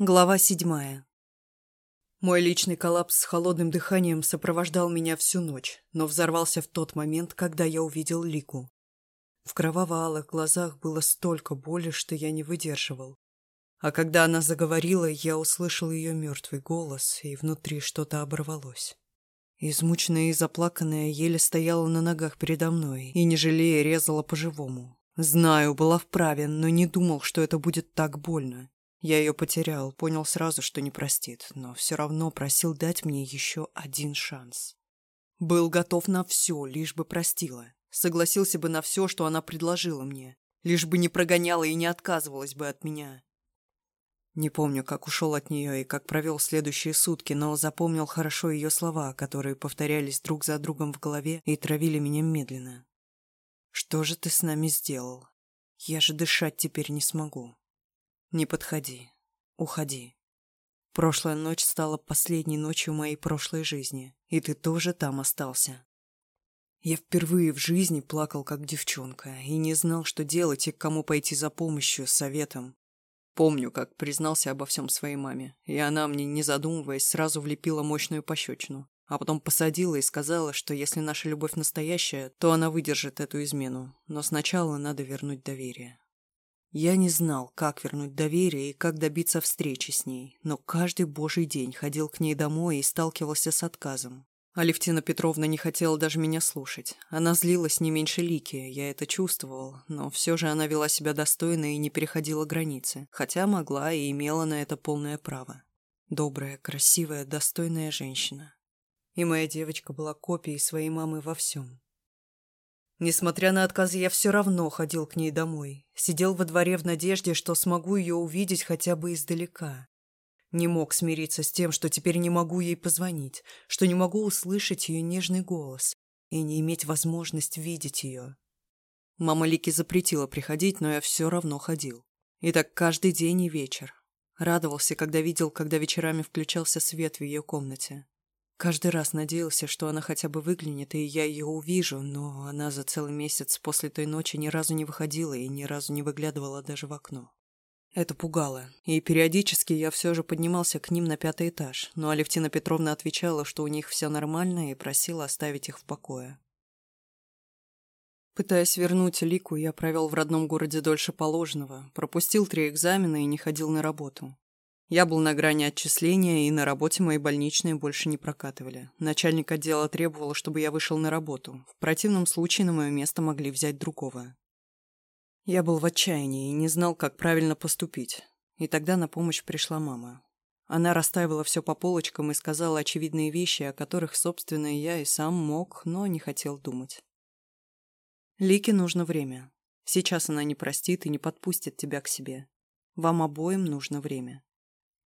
Глава седьмая. Мой личный коллапс с холодным дыханием сопровождал меня всю ночь, но взорвался в тот момент, когда я увидел Лику. В кроваво-алых глазах было столько боли, что я не выдерживал. А когда она заговорила, я услышал ее мертвый голос, и внутри что-то оборвалось. Измученная и заплаканная, еле стояла на ногах передо мной и, не жалея, резала по-живому. Знаю, была вправе, но не думал, что это будет так больно. Я ее потерял, понял сразу, что не простит, но все равно просил дать мне еще один шанс. Был готов на все, лишь бы простила. Согласился бы на все, что она предложила мне. Лишь бы не прогоняла и не отказывалась бы от меня. Не помню, как ушел от нее и как провел следующие сутки, но запомнил хорошо ее слова, которые повторялись друг за другом в голове и травили меня медленно. «Что же ты с нами сделал? Я же дышать теперь не смогу». Не подходи. Уходи. Прошлая ночь стала последней ночью моей прошлой жизни, и ты тоже там остался. Я впервые в жизни плакал как девчонка и не знал, что делать и к кому пойти за помощью, советом. Помню, как признался обо всем своей маме, и она мне, не задумываясь, сразу влепила мощную пощечину, а потом посадила и сказала, что если наша любовь настоящая, то она выдержит эту измену, но сначала надо вернуть доверие. Я не знал, как вернуть доверие и как добиться встречи с ней, но каждый божий день ходил к ней домой и сталкивался с отказом. Алевтина Петровна не хотела даже меня слушать. Она злилась не меньше Лики, я это чувствовал, но все же она вела себя достойно и не переходила границы, хотя могла и имела на это полное право. Добрая, красивая, достойная женщина. И моя девочка была копией своей мамы во всем. Несмотря на отказы, я все равно ходил к ней домой. Сидел во дворе в надежде, что смогу ее увидеть хотя бы издалека. Не мог смириться с тем, что теперь не могу ей позвонить, что не могу услышать ее нежный голос и не иметь возможность видеть ее. Мама Лики запретила приходить, но я все равно ходил. И так каждый день и вечер. Радовался, когда видел, когда вечерами включался свет в ее комнате. Каждый раз надеялся, что она хотя бы выглянет, и я ее увижу, но она за целый месяц после той ночи ни разу не выходила и ни разу не выглядывала даже в окно. Это пугало, и периодически я все же поднимался к ним на пятый этаж, но Алевтина Петровна отвечала, что у них все нормально, и просила оставить их в покое. Пытаясь вернуть Лику, я провел в родном городе дольше положенного, пропустил три экзамена и не ходил на работу. Я был на грани отчисления, и на работе мои больничные больше не прокатывали. Начальник отдела требовал, чтобы я вышел на работу. В противном случае на мое место могли взять другого. Я был в отчаянии и не знал, как правильно поступить. И тогда на помощь пришла мама. Она расставила все по полочкам и сказала очевидные вещи, о которых, собственно, я и сам мог, но не хотел думать. Лике нужно время. Сейчас она не простит и не подпустит тебя к себе. Вам обоим нужно время.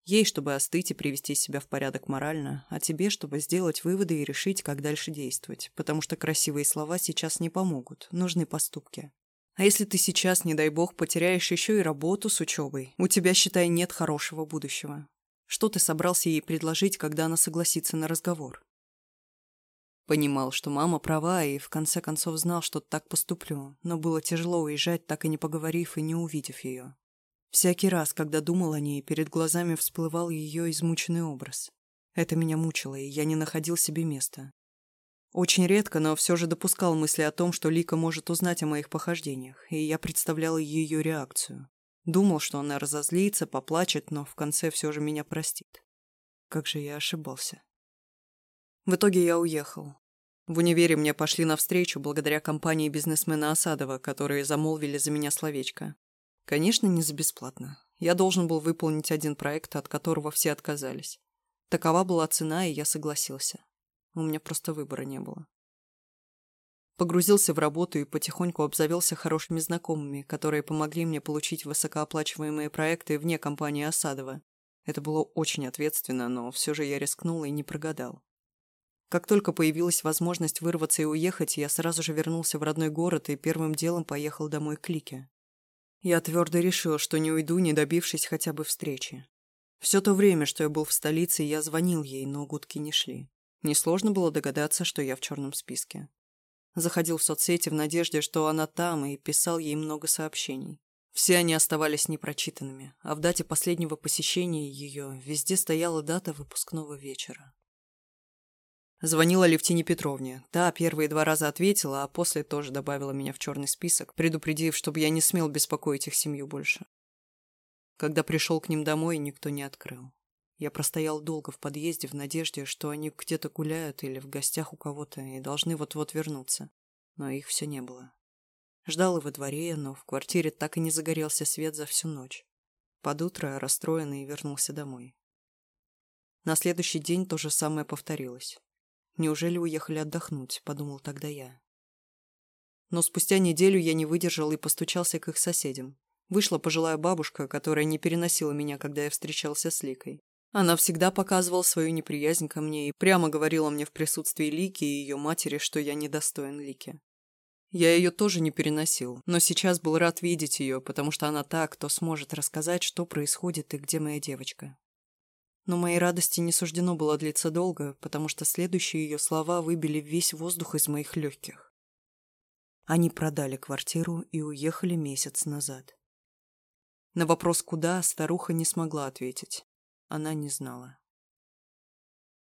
Ей, чтобы остыть и привести себя в порядок морально, а тебе, чтобы сделать выводы и решить, как дальше действовать, потому что красивые слова сейчас не помогут, нужны поступки. А если ты сейчас, не дай бог, потеряешь еще и работу с учебой, у тебя, считай, нет хорошего будущего. Что ты собрался ей предложить, когда она согласится на разговор? Понимал, что мама права, и в конце концов знал, что так поступлю, но было тяжело уезжать, так и не поговорив и не увидев ее. Всякий раз, когда думал о ней, перед глазами всплывал ее измученный образ. Это меня мучило, и я не находил себе места. Очень редко, но все же допускал мысли о том, что Лика может узнать о моих похождениях, и я представлял ее реакцию. Думал, что она разозлится, поплачет, но в конце все же меня простит. Как же я ошибался. В итоге я уехал. В универе мне пошли навстречу благодаря компании бизнесмена Осадова, которые замолвили за меня словечко. Конечно, не за бесплатно. Я должен был выполнить один проект, от которого все отказались. Такова была цена, и я согласился. У меня просто выбора не было. Погрузился в работу и потихоньку обзавелся хорошими знакомыми, которые помогли мне получить высокооплачиваемые проекты вне компании Осадова. Это было очень ответственно, но все же я рискнул и не прогадал. Как только появилась возможность вырваться и уехать, я сразу же вернулся в родной город и первым делом поехал домой к Лике. Я твердо решил, что не уйду, не добившись хотя бы встречи. Все то время, что я был в столице, я звонил ей, но гудки не шли. Несложно было догадаться, что я в черном списке. Заходил в соцсети в надежде, что она там, и писал ей много сообщений. Все они оставались непрочитанными, а в дате последнего посещения ее везде стояла дата выпускного вечера. Звонила Левтине Петровне. Та первые два раза ответила, а после тоже добавила меня в черный список, предупредив, чтобы я не смел беспокоить их семью больше. Когда пришел к ним домой, никто не открыл. Я простоял долго в подъезде в надежде, что они где-то гуляют или в гостях у кого-то и должны вот-вот вернуться. Но их все не было. Ждал и во дворе, но в квартире так и не загорелся свет за всю ночь. Под утро расстроенный вернулся домой. На следующий день то же самое повторилось. Неужели уехали отдохнуть, подумал тогда я. Но спустя неделю я не выдержал и постучался к их соседям. Вышла пожилая бабушка, которая не переносила меня, когда я встречался с Ликой. Она всегда показывала свою неприязнь ко мне и прямо говорила мне в присутствии Лики и ее матери, что я недостоин Лики. Я ее тоже не переносил, но сейчас был рад видеть ее, потому что она та, кто сможет рассказать, что происходит и где моя девочка. Но моей радости не суждено было длиться долго, потому что следующие ее слова выбили весь воздух из моих легких. Они продали квартиру и уехали месяц назад. На вопрос «куда» старуха не смогла ответить. Она не знала.